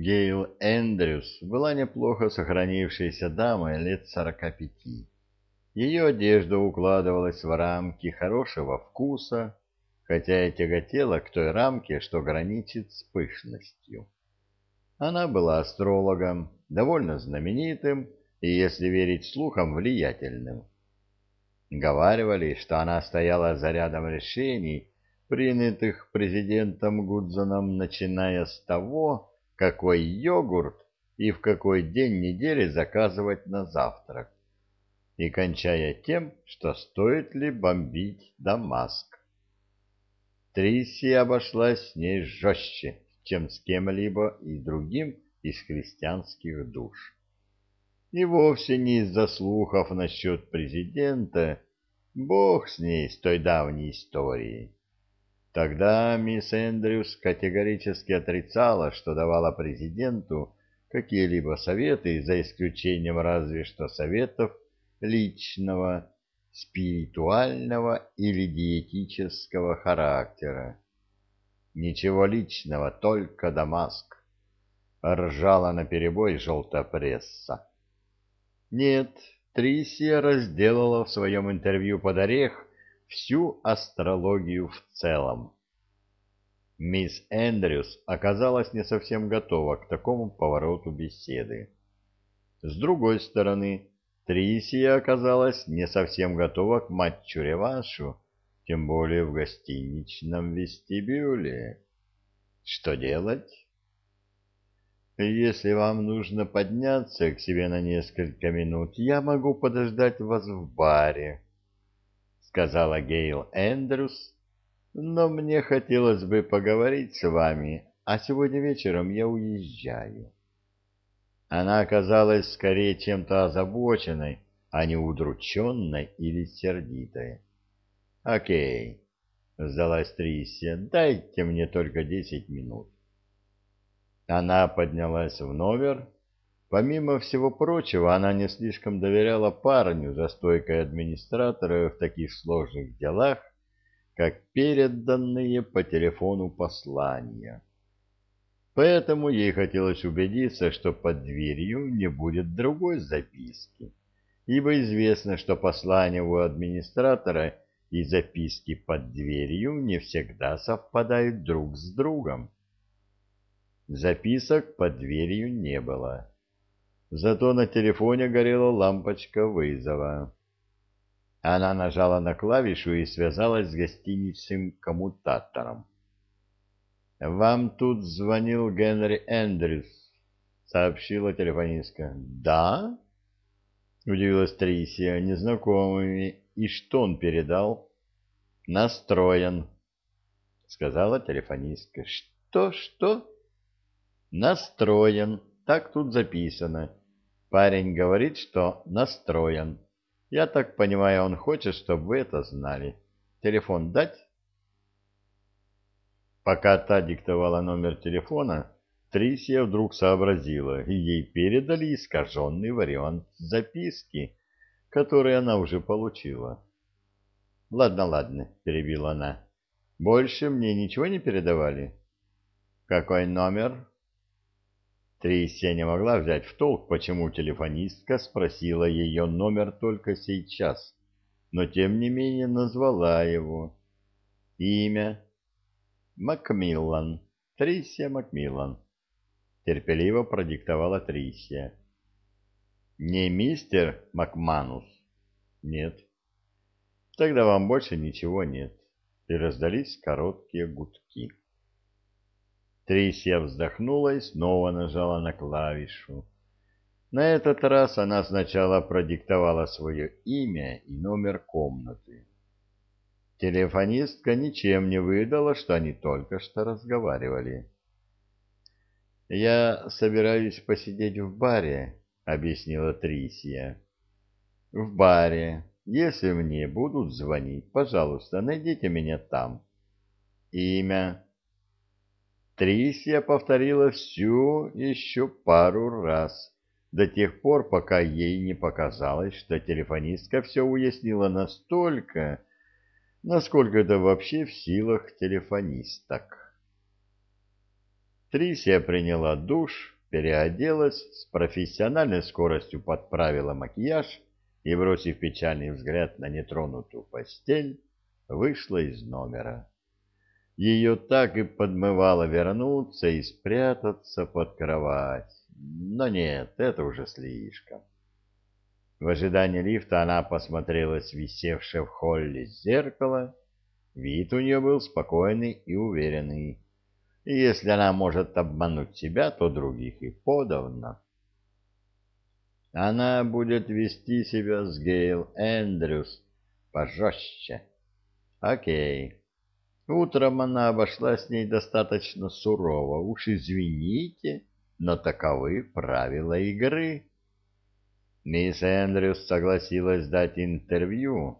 Гейл Эндрюс была неплохо сохранившейся дамой лет сорока пяти. Ее одежда укладывалась в рамки хорошего вкуса, хотя и тяготела к той рамке, что граничит с пышностью. Она была астрологом, довольно знаменитым и, если верить слухам, влиятельным. Говаривали, что она стояла за рядом решений, принятых президентом Гудзоном, начиная с того, какой йогурт и в какой день недели заказывать на завтрак, и кончая тем, что стоит ли бомбить Дамаск. Трисси обошлась с ней жестче, чем с кем-либо и другим из христианских душ. И вовсе не из-за слухов насчет президента, бог с ней, с той давней историей. Тогда мисс Эндрюс категорически отрицала, что давала президенту какие-либо советы, за исключением разве что советов личного, спиритуального или диетического характера. Ничего личного, только Дамаск. Ржала наперебой желтая пресса. Нет, Трисия разделала в своем интервью под орех всю астрологию в целом. Мисс Эндрюс оказалась не совсем готова к такому повороту беседы. С другой стороны, Трисия оказалась не совсем готова к матчу-реваншу, тем более в гостиничном вестибюле. Что делать? Если вам нужно подняться к себе на несколько минут, я могу подождать вас в баре, — сказала Гейл Эндрюс, — но мне хотелось бы поговорить с вами, а сегодня вечером я уезжаю. Она оказалась скорее чем-то озабоченной, а не удрученной или сердитой. — Окей, — сдалась Трисия, — дайте мне только десять минут. Она поднялась в номер. Помимо всего прочего, она не слишком доверяла парню за стойкой администратора в таких сложных делах, как переданные по телефону послания. Поэтому ей хотелось убедиться, что под дверью не будет другой записки, ибо известно, что послания у администратора и записки под дверью не всегда совпадают друг с другом. Записок под дверью не было. Зато на телефоне горела лампочка вызова. Она нажала на клавишу и связалась с гостиничным коммутатором. «Вам тут звонил Генри Эндрюс», — сообщила телефонистка. «Да?» — удивилась Трисия незнакомыми. «И что он передал?» «Настроен», — сказала телефонистка. «Что, что?» Настроен. Так тут записано. Парень говорит, что настроен. Я так понимаю, он хочет, чтобы вы это знали. Телефон дать? Пока та диктовала номер телефона, Трисия вдруг сообразила, и ей передали искаженный вариант записки, который она уже получила. «Ладно, ладно», — перебила она. «Больше мне ничего не передавали?» «Какой номер?» Трейсия не могла взять в толк, почему телефонистка спросила ее номер только сейчас, но тем не менее назвала его. Имя Макмиллан, Трисия Макмиллан. Терпеливо продиктовала Трисия. Не мистер Макманус? Нет. Тогда вам больше ничего нет. И раздались короткие гудки. Трисия вздохнула и снова нажала на клавишу. На этот раз она сначала продиктовала свое имя и номер комнаты. Телефонистка ничем не выдала, что они только что разговаривали. «Я собираюсь посидеть в баре», — объяснила Трисия. «В баре. Если мне будут звонить, пожалуйста, найдите меня там. Имя, Трисия повторила всю еще пару раз, до тех пор, пока ей не показалось, что телефонистка все уяснила настолько, насколько это вообще в силах телефонисток. Трисия приняла душ, переоделась, с профессиональной скоростью подправила макияж и, бросив печальный взгляд на нетронутую постель, вышла из номера. Ее так и подмывало вернуться и спрятаться под кровать. Но нет, это уже слишком. В ожидании лифта она посмотрела с висевшее в холле зеркало. Вид у нее был спокойный и уверенный. И если она может обмануть себя, то других и подавно. Она будет вести себя с Гейл Эндрюс пожестче. Окей. Утром она обошла с ней достаточно сурово. Уж извините, но таковы правила игры. Мисс Эндрюс согласилась дать интервью,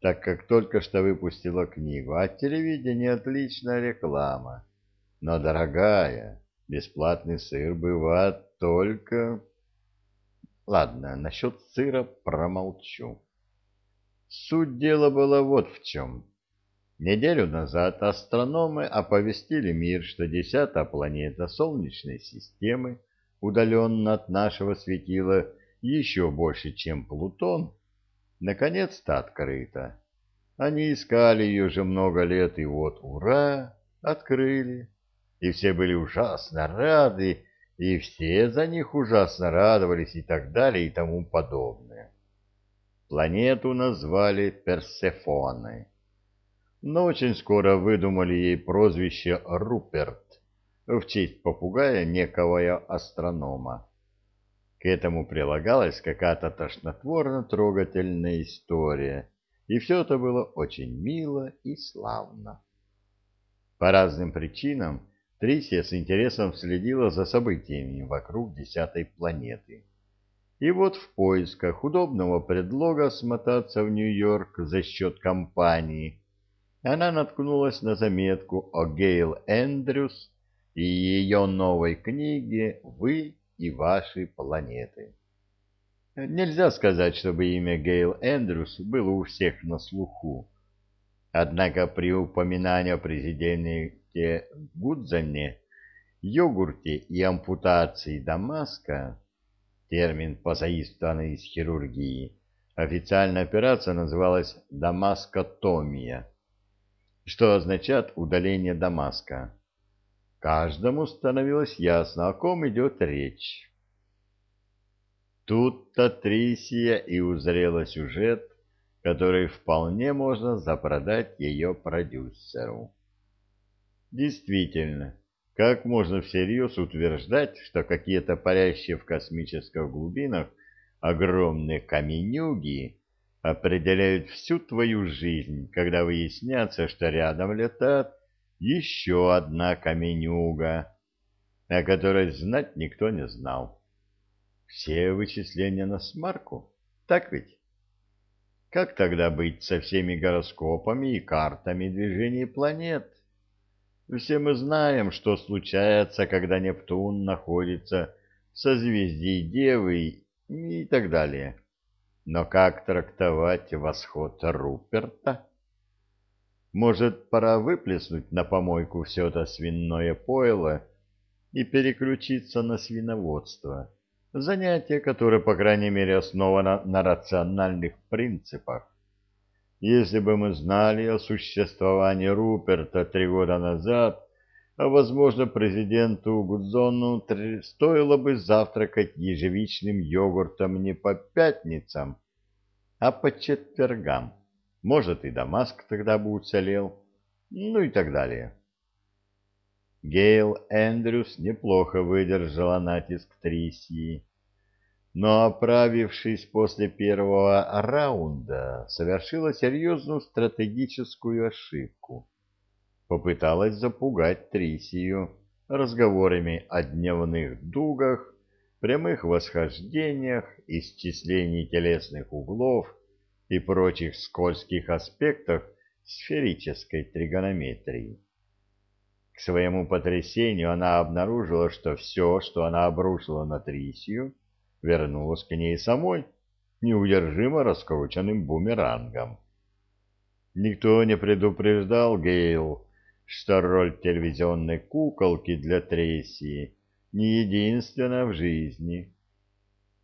так как только что выпустила книгу, а телевидение отличная реклама. Но, дорогая, бесплатный сыр бывает только... Ладно, насчет сыра промолчу. Суть дела была вот в чем. Неделю назад астрономы оповестили мир, что десятая планета Солнечной системы, удаленно от нашего светила еще больше, чем Плутон, наконец-то открыта. Они искали ее уже много лет, и вот, ура, открыли. И все были ужасно рады, и все за них ужасно радовались, и так далее, и тому подобное. Планету назвали Персефоной, но очень скоро выдумали ей прозвище Руперт в честь попугая некого астронома. К этому прилагалась какая-то тошнотворно-трогательная история, и все это было очень мило и славно. По разным причинам Трисия с интересом следила за событиями вокруг десятой планеты. И вот в поисках удобного предлога смотаться в Нью-Йорк за счет компании она наткнулась на заметку о Гейл Эндрюс и ее новой книге «Вы и ваши планеты». Нельзя сказать, чтобы имя Гейл Эндрюс было у всех на слуху. Однако при упоминании о президенте Гудзане, йогурте и ампутации Дамаска, термин позаимствованный из хирургии, официальная операция называлась «дамаскотомия», что означает удаление Дамаска. Каждому становилось ясно, о ком идет речь. Тут-то Трисия и узрела сюжет, который вполне можно запродать ее продюсеру. Действительно, как можно всерьез утверждать, что какие-то парящие в космических глубинах огромные каменюги определяют всю твою жизнь, когда выясняется, что рядом летает еще одна каменюга, о которой знать никто не знал. Все вычисления на смарку, так ведь? Как тогда быть со всеми гороскопами и картами движений планет? Все мы знаем, что случается, когда Нептун находится в созвездии Девы и так далее. Но как трактовать восход Руперта? Может, пора выплеснуть на помойку все это свиное пойло и переключиться на свиноводство, занятие, которое, по крайней мере, основано на рациональных принципах. Если бы мы знали о существовании Руперта три года назад, возможно, президенту Гудзону стоило бы завтракать ежевичным йогуртом не по пятницам, а по четвергам. Может, и Дамаск тогда бы уцелел, ну и так далее. Гейл Эндрюс неплохо выдержала натиск Трисии, но, оправившись после первого раунда, совершила серьезную стратегическую ошибку. Попыталась запугать Трисию разговорами о дневных дугах, прямых восхождениях, исчислении телесных углов и прочих скользких аспектах сферической тригонометрии. К своему потрясению она обнаружила, что все, что она обрушила на Трисию, вернулось к ней самой, неудержимо раскрученным бумерангом. Никто не предупреждал Гейл, что роль телевизионной куколки для Трейси не единственна в жизни.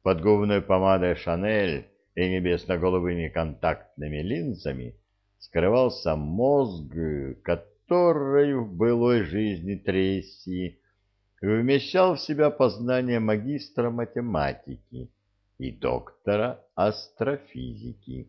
Под губной помадой «Шанель» и небесно-голубыми контактными линзами скрывался мозг, который в былой жизни Трейси вмещал в себя познание магистра математики и доктора астрофизики.